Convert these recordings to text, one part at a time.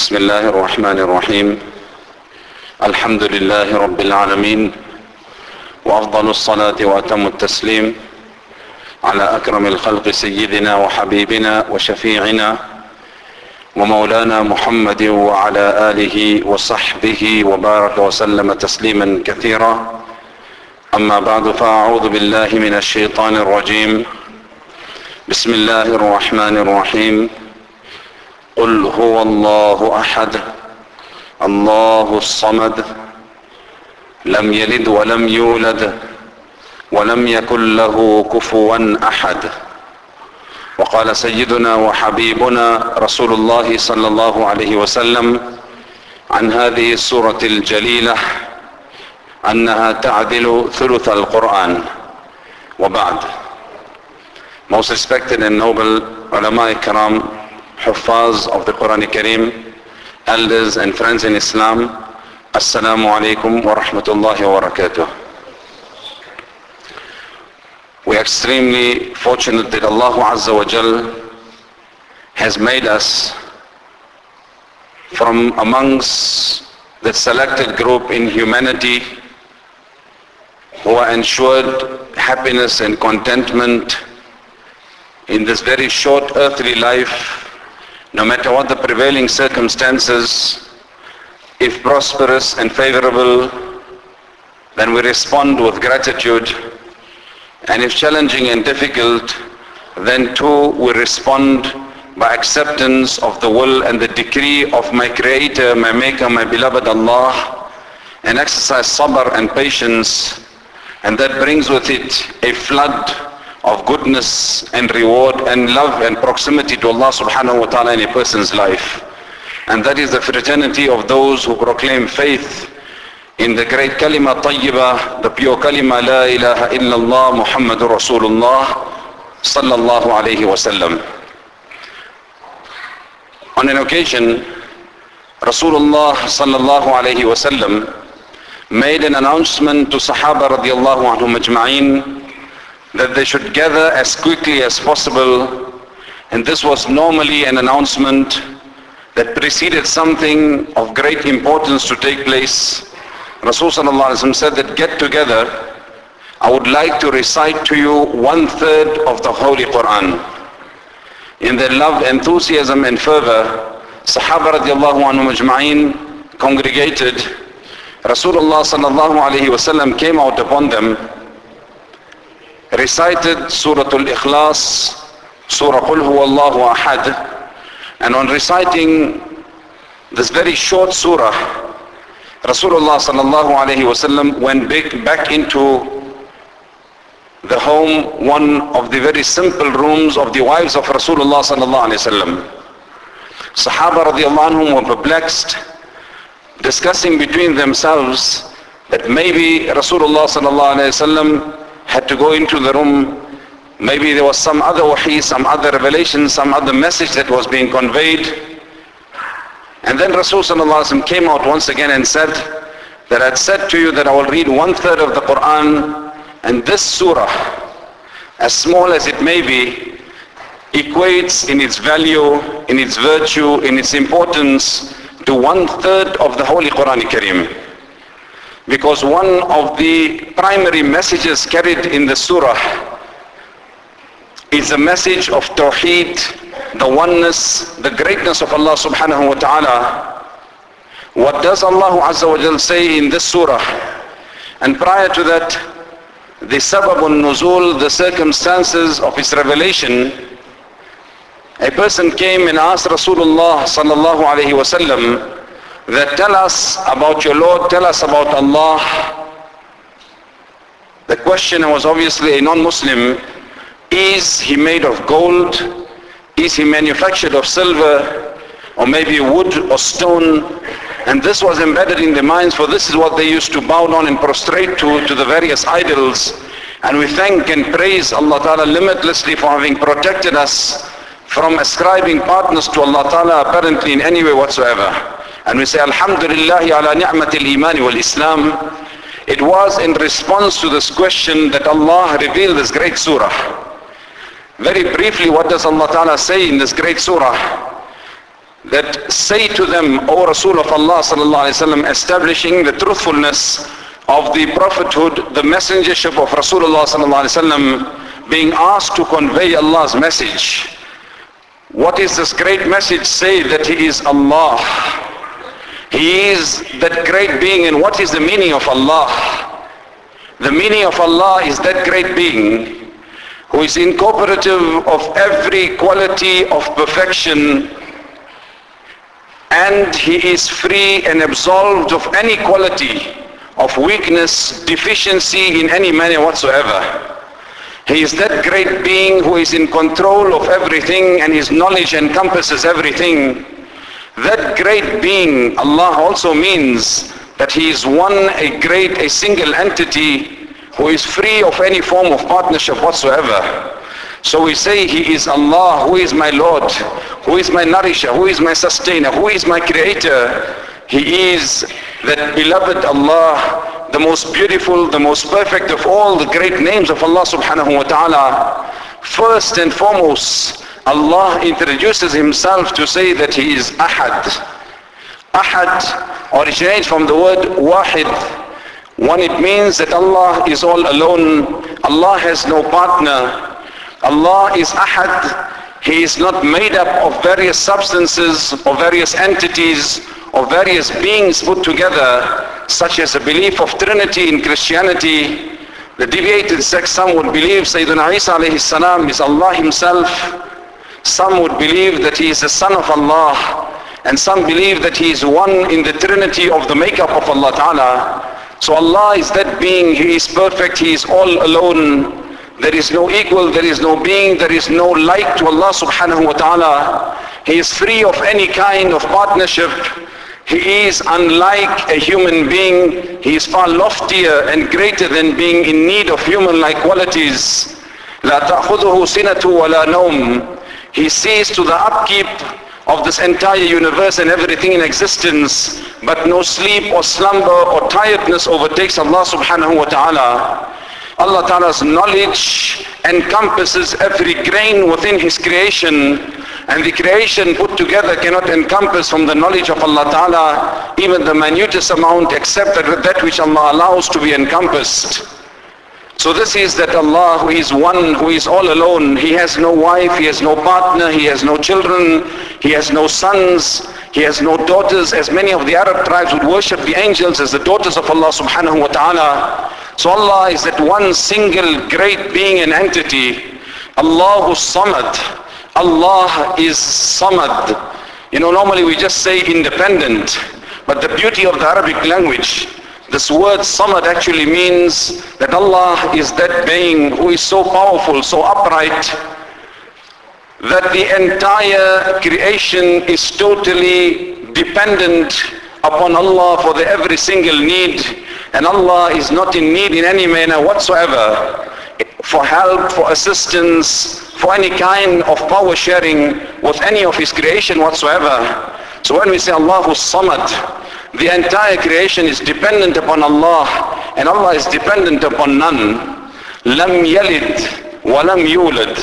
بسم الله الرحمن الرحيم. الحمد لله رب العالمين وأفضل الصلاة وأتم التسليم على أكرم الخلق سيدنا وحبيبنا وشفيعنا ومولانا محمد وعلى آله وصحبه وبارك وسلم تسليما كثيرا. أما بعد فأعوذ بالله من الشيطان الرجيم. بسم الله الرحمن الرحيم. قل هو الله أحد الله الصمد لم يلد ولم يولد ولم يكن له كفوا أحد. وقال سيدنا وحبيبنا رسول الله صلى الله عليه وسلم عن هذه السورة الجليلة أنها تعدل ثلث القرآن. وبعد. Most respected and noble ulama ikram Hufaz of the Quran Kareem, elders and friends in Islam, Assalamu alaikum wa rahmatullahi wa barakatuh. We are extremely fortunate that Allah Azza wa Jal has made us from amongst the selected group in humanity who are ensured happiness and contentment in this very short earthly life no matter what the prevailing circumstances, if prosperous and favorable, then we respond with gratitude. And if challenging and difficult, then too we respond by acceptance of the will and the decree of my creator, my maker, my beloved Allah, and exercise sabr and patience. And that brings with it a flood of goodness and reward and love and proximity to Allah subhanahu wa ta'ala in a person's life. And that is the fraternity of those who proclaim faith in the great kalima tayyiba, the pure kalima la ilaha illallah Muhammadur Rasulullah sallallahu alayhi wa sallam. On an occasion, Rasulullah sallallahu alayhi wa sallam made an announcement to Sahaba radiallahu anhum ajma'in that they should gather as quickly as possible and this was normally an announcement that preceded something of great importance to take place. Rasulullah said that get together, I would like to recite to you one third of the Holy Quran. In their love, enthusiasm and fervor, Sahaba radiallahu anhum ajma'in congregated. Rasulullah sallallahu alayhi wasallam came out upon them recited Surah Al-Ikhlas, Surah Qul Huwallahu Ahad, and on reciting this very short surah, Rasulullah sallallahu alayhi wasallam went back, back into the home, one of the very simple rooms of the wives of Rasulullah sallallahu alayhi wasallam. Sahaba radiallahu anhum were perplexed, discussing between themselves that maybe Rasulullah sallallahu alayhi wasallam had to go into the room. Maybe there was some other wahi, some other revelation, some other message that was being conveyed. And then Rasulullah came out once again and said that I had said to you that I will read one third of the Quran and this surah, as small as it may be, equates in its value, in its virtue, in its importance to one third of the Holy Quran Kareem because one of the primary messages carried in the surah is a message of tawheed, the oneness, the greatness of Allah subhanahu wa ta'ala. What does Allah azza wa jal say in this surah? And prior to that, the sababun nuzul, the circumstances of its revelation, a person came and asked Rasulullah sallallahu alayhi wa sallam, that tell us about your Lord, tell us about Allah. The question was obviously a non-Muslim. Is he made of gold? Is he manufactured of silver? Or maybe wood or stone? And this was embedded in their minds for this is what they used to bow down and prostrate to, to the various idols. And we thank and praise Allah Ta'ala limitlessly for having protected us from ascribing partners to Allah Ta'ala apparently in any way whatsoever. And we say Alhamdulillah ala ni'matil iman wal Islam. It was in response to this question that Allah revealed this great surah. Very briefly, what does Allah Ta'ala say in this great surah? that say to them, O Rasul of Allah sallallahu alaihi wasallam, establishing the truthfulness of the prophethood, the messengership of Rasulullah sallallahu alaihi wasallam, being asked to convey Allah's message. What is this great message say that He is Allah? He is that great being and what is the meaning of Allah? The meaning of Allah is that great being who is incorporative of every quality of perfection and he is free and absolved of any quality of weakness, deficiency in any manner whatsoever. He is that great being who is in control of everything and his knowledge encompasses everything. That great being, Allah also means that he is one, a great, a single entity who is free of any form of partnership whatsoever. So we say he is Allah, who is my Lord, who is my nourisher, who is my sustainer, who is my creator. He is that beloved Allah, the most beautiful, the most perfect of all the great names of Allah subhanahu wa ta'ala. First and foremost, Allah introduces himself to say that he is Ahad. Ahad originates from the word Wahid. One it means that Allah is all alone. Allah has no partner. Allah is ahad. He is not made up of various substances or various entities or various beings put together, such as the belief of Trinity in Christianity. The deviated sect, some would believe Sayyidina Isa alayhi salam is Allah himself. Some would believe that he is the son of Allah. And some believe that he is one in the Trinity of the makeup of Allah Ta'ala. So Allah is that being, He is perfect, He is all alone. There is no equal, there is no being, there is no like to Allah subhanahu wa ta'ala. He is free of any kind of partnership. He is unlike a human being. He is far loftier and greater than being in need of human-like qualities. لا تأخذه سنة ولا نوم. he sees to the upkeep of this entire universe and everything in existence, but no sleep or slumber or tiredness overtakes Allah subhanahu wa ta'ala. Allah Ta'ala's knowledge encompasses every grain within His creation and the creation put together cannot encompass from the knowledge of Allah Ta'ala even the minutest amount except that, that which Allah allows to be encompassed. So this is that Allah who is one, who is all alone. He has no wife, he has no partner, he has no children, he has no sons, he has no daughters as many of the Arab tribes would worship the angels as the daughters of Allah subhanahu wa ta'ala. So Allah is that one single great being and entity. Allahu Samad. Allah is Samad. You know, normally we just say independent. But the beauty of the Arabic language, this word Samad actually means that Allah is that being who is so powerful, so upright, that the entire creation is totally dependent upon Allah for the every single need and Allah is not in need in any manner whatsoever for help, for assistance, for any kind of power sharing with any of His creation whatsoever. So when we say Allahu Samad, the entire creation is dependent upon Allah and Allah is dependent upon none. Lam yalid wa lam yulad.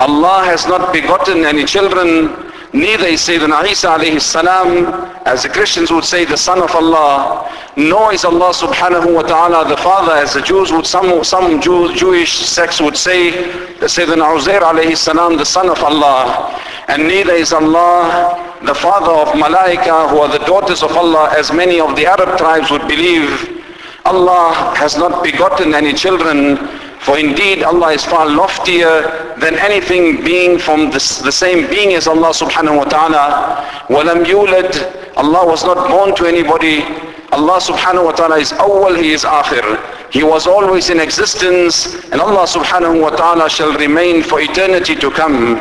Allah has not begotten any children Neither is Sayyidina Isa alayhi salam, as the Christians would say, the son of Allah, nor is Allah subhanahu wa ta'ala the father, as the Jews would, some, some Jew, Jewish sects would say, that Sayyidina Uzair alayhi salam, the son of Allah. And neither is Allah the father of Malaika, who are the daughters of Allah, as many of the Arab tribes would believe. Allah has not begotten any children, for indeed Allah is far loftier than anything being from this, the same being as Allah subhanahu wa ta'ala. وَلَمْ يُولَدْ Allah was not born to anybody. Allah subhanahu wa ta'ala is awwal, He is akhir. He was always in existence and Allah subhanahu wa ta'ala shall remain for eternity to come.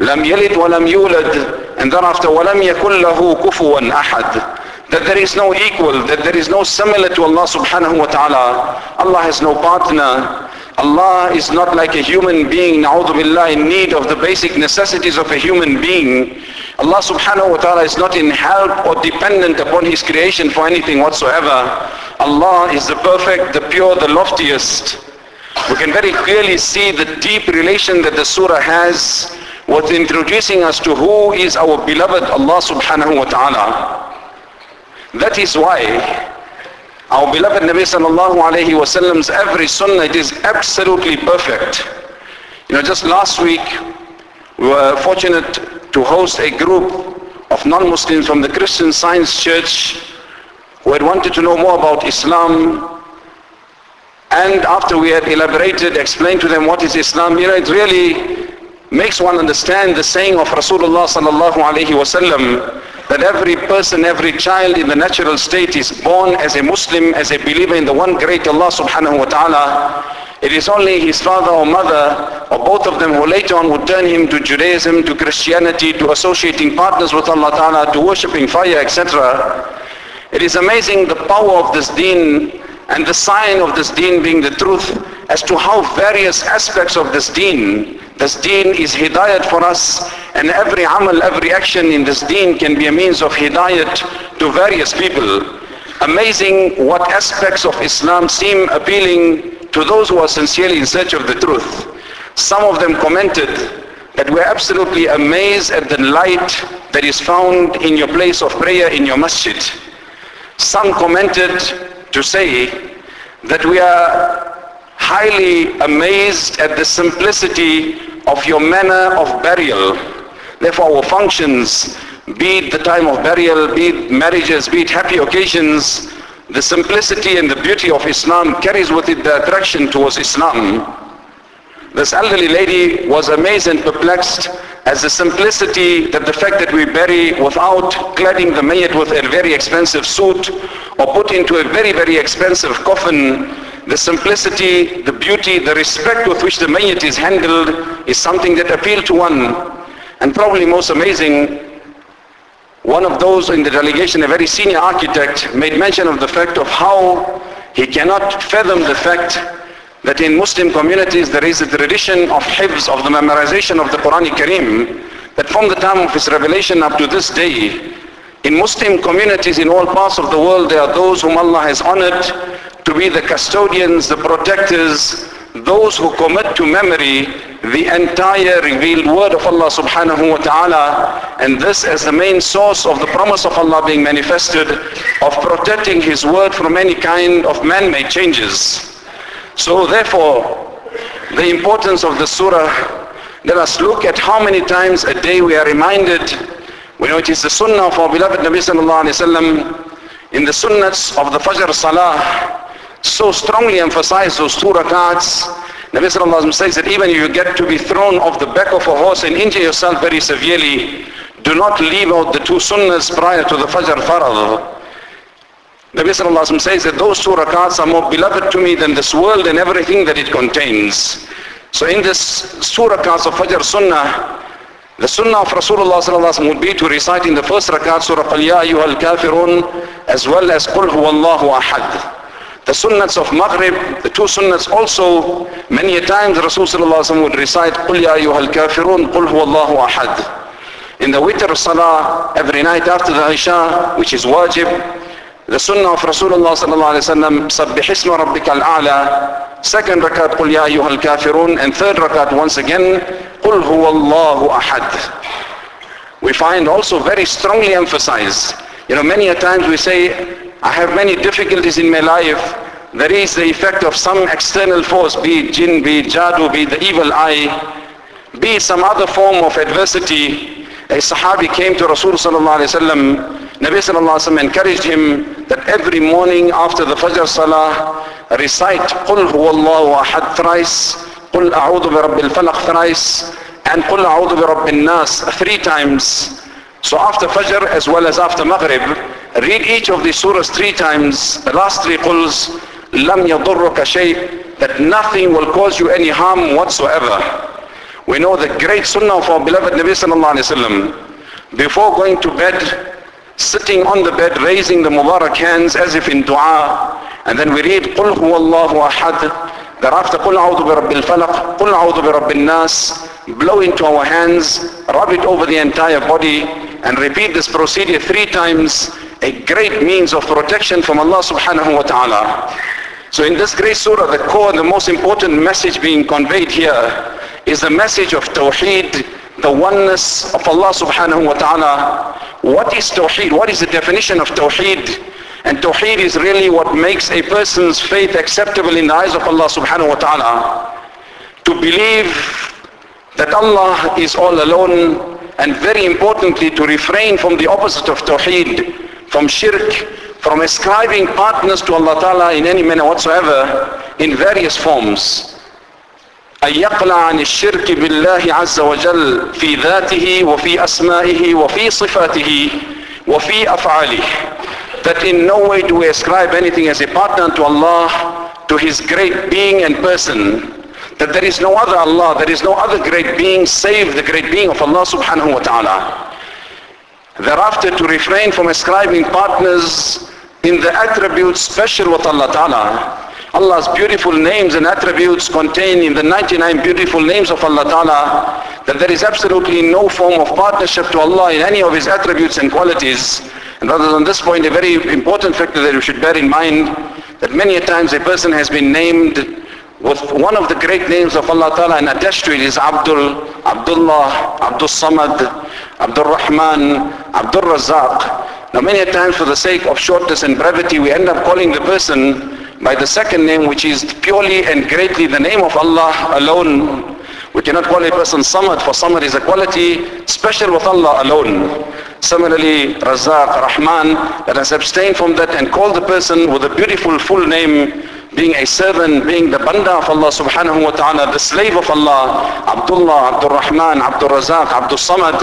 لم يلد ولم يولد and thereafter ولم يكن له كفوا أحد that there is no equal, that there is no similar to Allah subhanahu wa ta'ala. Allah has no partner. Allah is not like a human being, na'udhu billah, in need of the basic necessities of a human being. Allah subhanahu wa ta'ala is not in help or dependent upon His creation for anything whatsoever. Allah is the perfect, the pure, the loftiest. We can very clearly see the deep relation that the surah has with introducing us to who is our beloved Allah subhanahu wa ta'ala. That is why our beloved Nabi sallallahu alayhi wasallam's every sunnah it is absolutely perfect. You know, just last week we were fortunate to host a group of non-Muslims from the Christian Science Church who had wanted to know more about Islam and after we had elaborated, explained to them what is Islam, you know, it really makes one understand the saying of Rasulullah sallallahu alayhi wasallam that every person, every child in the natural state is born as a Muslim, as a believer in the one great Allah subhanahu wa ta'ala. It is only his father or mother or both of them who later on would turn him to Judaism, to Christianity, to associating partners with Allah ta'ala, to worshipping fire, etc. It is amazing the power of this deen and the sign of this deen being the truth as to how various aspects of this deen, this deen is hidayat for us and every amal, every action in this deen can be a means of hidayat to various people. Amazing what aspects of Islam seem appealing to those who are sincerely in search of the truth. Some of them commented that we're absolutely amazed at the light that is found in your place of prayer in your masjid. Some commented to say that we are highly amazed at the simplicity of your manner of burial. Therefore our functions, be it the time of burial, be it marriages, be it happy occasions, the simplicity and the beauty of Islam carries with it the attraction towards Islam. This elderly lady was amazed and perplexed as the simplicity that the fact that we bury without cladding the mayyit with a very expensive suit or put into a very, very expensive coffin, the simplicity, the beauty, the respect with which the mayyit is handled is something that appealed to one. And probably most amazing, one of those in the delegation, a very senior architect, made mention of the fact of how he cannot fathom the fact that in Muslim communities there is a tradition of hifz, of the memorization of the Quran Kareem, that from the time of its revelation up to this day, in Muslim communities in all parts of the world, there are those whom Allah has honored to be the custodians, the protectors, those who commit to memory the entire revealed word of Allah subhanahu wa ta'ala and this as the main source of the promise of Allah being manifested of protecting his word from any kind of man-made changes. So therefore, the importance of the surah, let us look at how many times a day we are reminded, we know it is the sunnah of our beloved Nabi sallallahu alayhi wasallam, in the sunnahs of the Fajr Salah, so strongly emphasize those two rakats. Nabi sallallahu says that even if you get to be thrown off the back of a horse and injure yourself very severely, do not leave out the two sunnahs prior to the Fajr Farad. Nabi Sallallahu says that those two rakats are more beloved to me than this world and everything that it contains. So in this two rakats of Fajr Sunnah, the Sunnah of Rasulullah Sallallahu would be to recite in the first rakat Surah Al-Ya Ayyuhal Kafirun as well as Qul Huwallahu Ahad. The sunnahs of Maghrib, the two sunnahs also, many a times Rasul Sallallahu Alaihi Wasallam would recite Qul Ya Ayyuhal Kafirun Qul Huwallahu Ahad. In the Witr Salah, every night after the Isha, which is wajib, the sunnah of Rasulullah sallallahu alayhi wa sallam, Sabbih isma rabbika al-a'la, second rakat, Qul ya ayyuhal kafirun, and third rakat once again, Qul huwa Allahu ahad. We find also very strongly emphasized, you know, many a times we say, I have many difficulties in my life, there is the effect of some external force, be it jinn, be it jadoo, be it the evil eye, be it some other form of adversity. A sahabi came to Rasul sallallahu alayhi wa sallam, Nabi sallallahu alaihi wasallam encouraged him that every morning after the Fajr Salah recite قُلْ هُوَ اللَّهُ أَحَدْ thrice قُلْ أَعُوذُ بِرَبِّ الْفَلَقْ thrice and قُلْ أَعُوذُ بِرَبِّ النَّاسِ three times so after Fajr as well as after Maghrib read each of these surahs three times the last three quls لَمْ يَضُرُّكَ شَيْء that nothing will cause you any harm whatsoever we know the great sunnah of our beloved Nabi sallallahu alaihi wasallam before going to bed sitting on the bed raising the Mubarak hands as if in dua and then we read قُلْ هُوَ اللَّهُ أَحَدٍ thereafter قُلْ أَعُوذُ بِرَبِّ الْفَلَقِ قُلْ أَعُوذُ بِرَبِّ النَّاسِ blow into our hands rub it over the entire body and repeat this procedure three times a great means of protection from Allah subhanahu wa ta'ala so in this great surah the core the most important message being conveyed here is the message of Tawheed the oneness of Allah subhanahu wa ta'ala. What is Tawheed? What is the definition of Tawheed? And Tawheed is really what makes a person's faith acceptable in the eyes of Allah subhanahu wa ta'ala. To believe that Allah is all alone and very importantly to refrain from the opposite of Tawheed, from shirk, from ascribing partners to Allah Ta'ala in any manner whatsoever in various forms. أن يقلع عن الشرك بالله عز وجل في ذاته وفي أسمائه وفي صفاته وفي أفعاله that in no way do we ascribe anything as a partner to Allah to his great being and person that there is no other Allah there is no other great being save the great being of Allah subhanahu wa ta'ala thereafter to refrain from ascribing partners in the attributes special with Allah ta'ala Allah's beautiful names and attributes contained in the 99 beautiful names of Allah Ta'ala that there is absolutely no form of partnership to Allah in any of His attributes and qualities. And rather than this point, a very important factor that we should bear in mind that many a times a person has been named with one of the great names of Allah Ta'ala and attached to it is Abdul, Abdullah, Abdul Samad, Abdul Rahman, Abdul Razak. Now many a times for the sake of shortness and brevity we end up calling the person by the second name which is purely and greatly the name of Allah alone. We cannot call a person Samad for Samad is a quality special with Allah alone. Similarly, Razak, Rahman, let us abstain from that and call the person with a beautiful full name being a servant, being the banda of Allah subhanahu wa ta'ala, the slave of Allah, Abdullah, Abdul Rahman, Abdul Razak, Abdul Samad.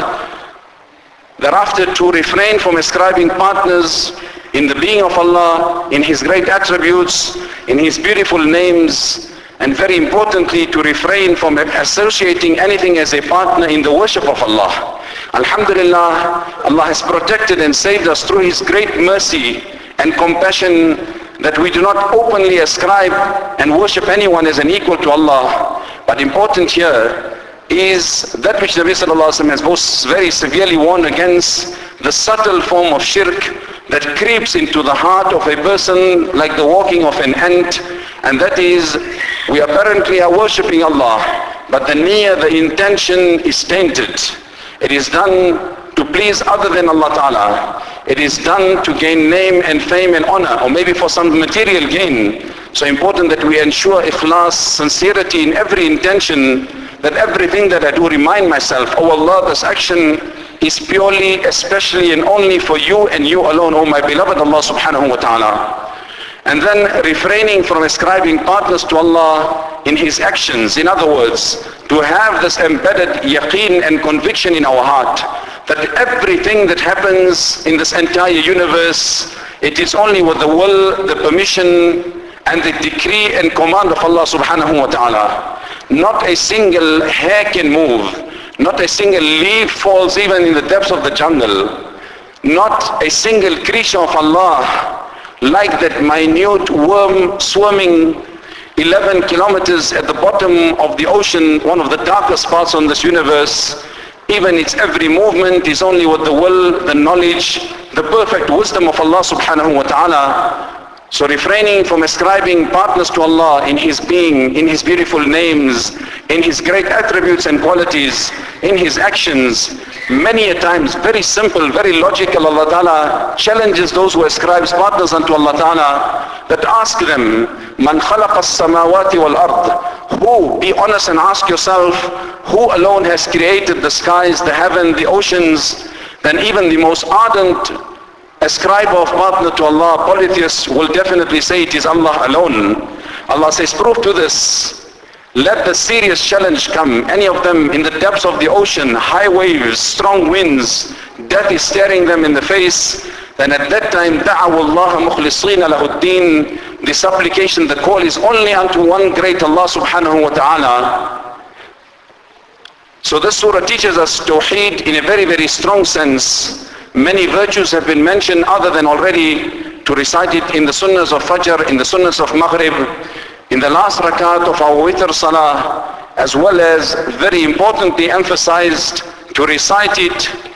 Thereafter to refrain from ascribing partners in the being of Allah, in His great attributes, in His beautiful names, and very importantly to refrain from associating anything as a partner in the worship of Allah. Alhamdulillah, Allah has protected and saved us through His great mercy and compassion that we do not openly ascribe and worship anyone as an equal to Allah. But important here is that which Nabi Alaihi Wasallam has most very severely warned against the subtle form of shirk that creeps into the heart of a person like the walking of an ant and that is we apparently are worshipping Allah but the near the intention is tainted it is done to please other than Allah Ta'ala it is done to gain name and fame and honor or maybe for some material gain so important that we ensure ikhlas sincerity in every intention that everything that I do remind myself oh Allah this action is purely, especially and only for you and you alone, O my beloved Allah subhanahu wa ta'ala. And then refraining from ascribing partners to Allah in His actions. In other words, to have this embedded yaqeen and conviction in our heart that everything that happens in this entire universe, it is only with the will, the permission, and the decree and command of Allah subhanahu wa ta'ala. Not a single hair can move not a single leaf falls even in the depths of the jungle. Not a single creature of Allah like that minute worm swimming 11 kilometers at the bottom of the ocean, one of the darkest parts on this universe. Even its every movement is only with the will, the knowledge, the perfect wisdom of Allah subhanahu wa ta'ala. So refraining from ascribing partners to Allah in His being, in His beautiful names, in His great attributes and qualities, in His actions, many a times very simple, very logical, Allah Ta'ala challenges those who ascribe partners unto Allah Ta'ala that ask them, Man khalaqa as-samawati wal-ard. Who, be honest and ask yourself, who alone has created the skies, the heaven, the oceans, then even the most ardent a scribe of partner to Allah, polytheists will definitely say it is Allah alone. Allah says, prove to this. Let the serious challenge come. Any of them in the depths of the ocean, high waves, strong winds, death is staring them in the face. Then at that time, da'awullaha mukhlisina lahuddin. The supplication, the call is only unto one great Allah subhanahu wa ta'ala. So this surah teaches us tawheed in a very, very strong sense. Many virtues have been mentioned other than already to recite it in the sunnahs of Fajr, in the sunnahs of Maghrib, in the last rakat of our witr salah, as well as very importantly emphasized to recite it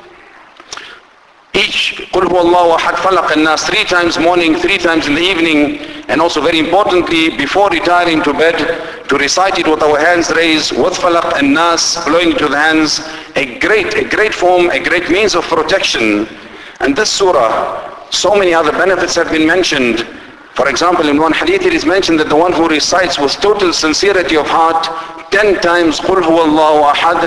each قل هو الله أحد فلق الناس three times morning, three times in the evening and also very importantly before retiring to bed to recite it with our hands raised, with falaq and nas, blowing into the hands, a great, a great form, a great means of protection. And this surah, so many other benefits have been mentioned. For example, in one hadith it is mentioned that the one who recites with total sincerity of heart, ten times قُلْ هُوَ اللَّهُ أَحَدٍ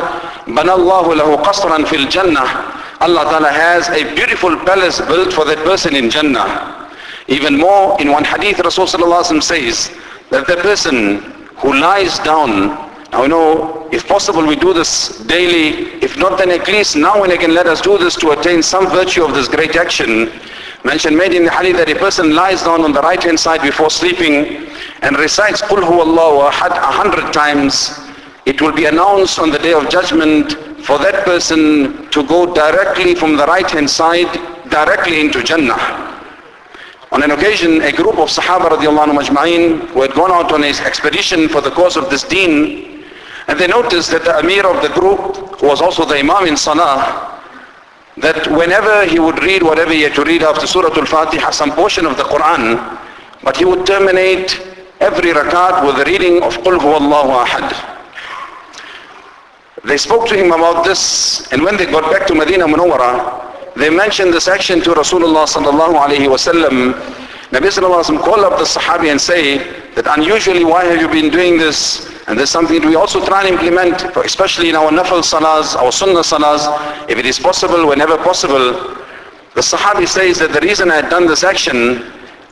بَنَى اللَّهُ لَهُ قَصْرًا فِي الْجَنَّةِ Allah Ta'ala has a beautiful palace built for that person in Jannah. Even more, in one hadith Rasulullah says that the person who lies down now we know, if possible we do this daily. If not then at least now and again let us do this to attain some virtue of this great action. Mentioned made in the hadith that a person lies down on the right hand side before sleeping and recites Qul Huwallahu Ahad a hundred times. It will be announced on the day of judgment for that person to go directly from the right hand side directly into Jannah. On an occasion, a group of Sahaba radiallahu majma'in who had gone out on an expedition for the cause of this deen, and they noticed that the Amir of the group, was also the Imam in salah, that whenever he would read whatever he had to read after Surah Al-Fatiha, some portion of the Quran, but he would terminate every rakat with the reading of Qul Huwallahu Ahad. They spoke to him about this and when they got back to Medina Munawwara, they mentioned this action to Rasulullah sallallahu alayhi wasallam. Nabi sallallahu alayhi wa call up the Sahabi and say that unusually why have you been doing this? And there's something we also try and implement, especially in our nafal salahs, our sunnah salahs, if it is possible, whenever possible. The Sahabi says that the reason I had done this action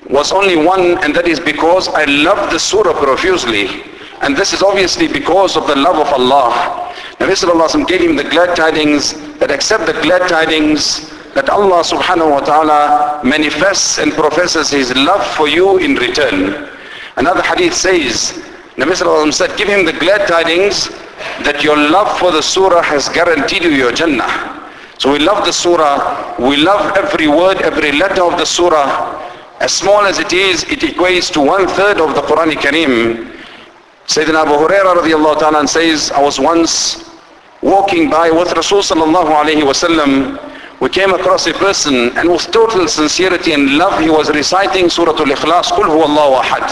was only one and that is because I love the surah profusely. And this is obviously because of the love of Allah. Nabi Sallallahu gave him the glad tidings that accept the glad tidings that Allah subhanahu wa ta'ala manifests and professes his love for you in return. Another hadith says, Nabi Sallallahu said, give him the glad tidings that your love for the surah has guaranteed you your Jannah. So we love the surah, we love every word, every letter of the surah. As small as it is, it equates to one third of the Quran Kareem. Sayyidina Abu Hurairah radiallahu ta'ala says, I was once walking by with Rasul sallallahu alayhi wasallam, we came across a person and with total sincerity and love he was reciting Surah Al-Ikhlas, Qul huwallahu ahad.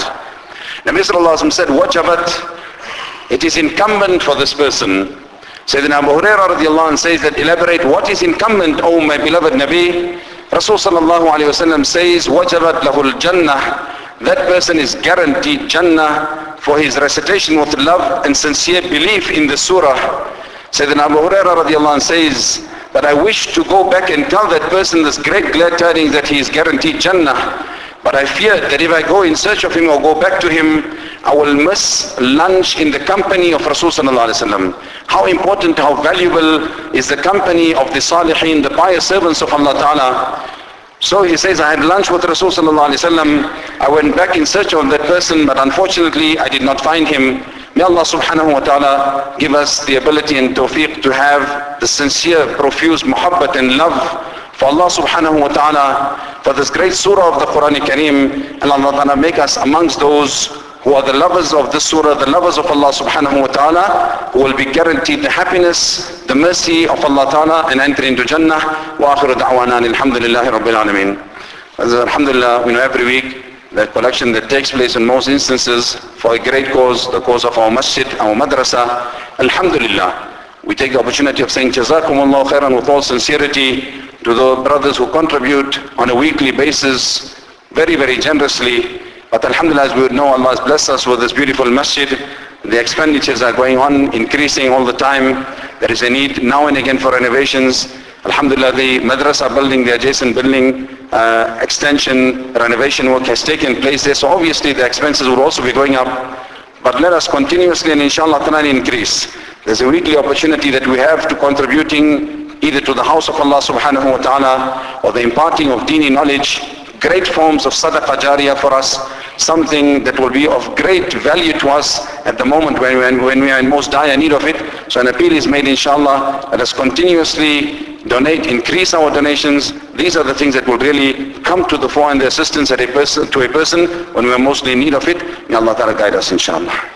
Nabi sallallahu alayhi said, wajabat, it is incumbent for this person. Sayyidina Abu Hurairah radiallahu anh says that elaborate what is incumbent, O my beloved Nabi. Rasul sallallahu alayhi wa sallam says, wajabat lahul jannah. That person is guaranteed Jannah for his recitation with love and sincere belief in the surah. Sayyidina Abu Huraira radiallahu anh says that I wish to go back and tell that person this great glad tidings that he is guaranteed Jannah. But I fear that if I go in search of him or go back to him, I will miss lunch in the company of Rasulullah How important, how valuable is the company of the Salihin, the pious servants of Allah Ta'ala. So he says, I had lunch with Rasulullah I went back in search of that person, but unfortunately I did not find him. May Allah subhanahu wa ta'ala give us the ability and tawfiq to have the sincere, profuse muhabbat and love for Allah subhanahu wa ta'ala for this great surah of the Quran Kareem and Allah ta'ala make us amongst those who are the lovers of this surah, the lovers of Allah subhanahu wa ta'ala, who will be guaranteed the happiness, the mercy of Allah ta'ala and enter into Jannah. Wa akhiru da'wana alhamdulillahi rabbil alameen. Alhamdulillah, we know every week the collection that takes place in most instances for a great cause, the cause of our masjid, our madrasa. Alhamdulillah. We take the opportunity of saying Jazakumullah khairan with all sincerity to the brothers who contribute on a weekly basis very, very generously. But Alhamdulillah, as we know, Allah has blessed us with this beautiful masjid. The expenditures are going on, increasing all the time. There is a need now and again for renovations. Alhamdulillah, the madrasa building, the adjacent building, uh, extension, renovation work has taken place there. So obviously the expenses will also be going up. But let us continuously and inshallah and increase. There's a weekly opportunity that we have to contributing either to the house of Allah subhanahu wa ta'ala or the imparting of dini knowledge, great forms of sadaqah jariyah for us, something that will be of great value to us at the moment when, when, when we are in most dire need of it. So an appeal is made inshallah, let us continuously donate, increase our donations. These are the things that will really come to the fore in the assistance at a person, to a person when we are mostly in need of it. May Allah Ta'ala guide us inshallah.